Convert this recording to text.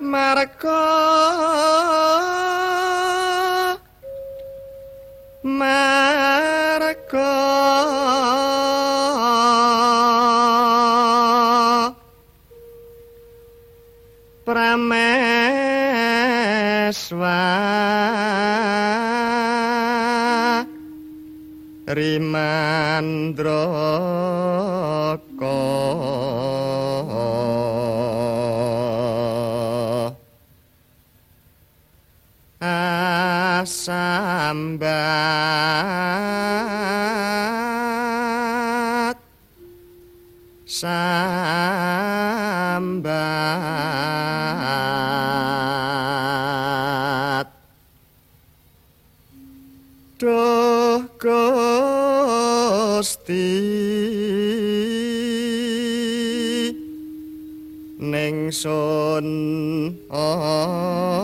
marka marka prameswa. Rimandraka ning sun aja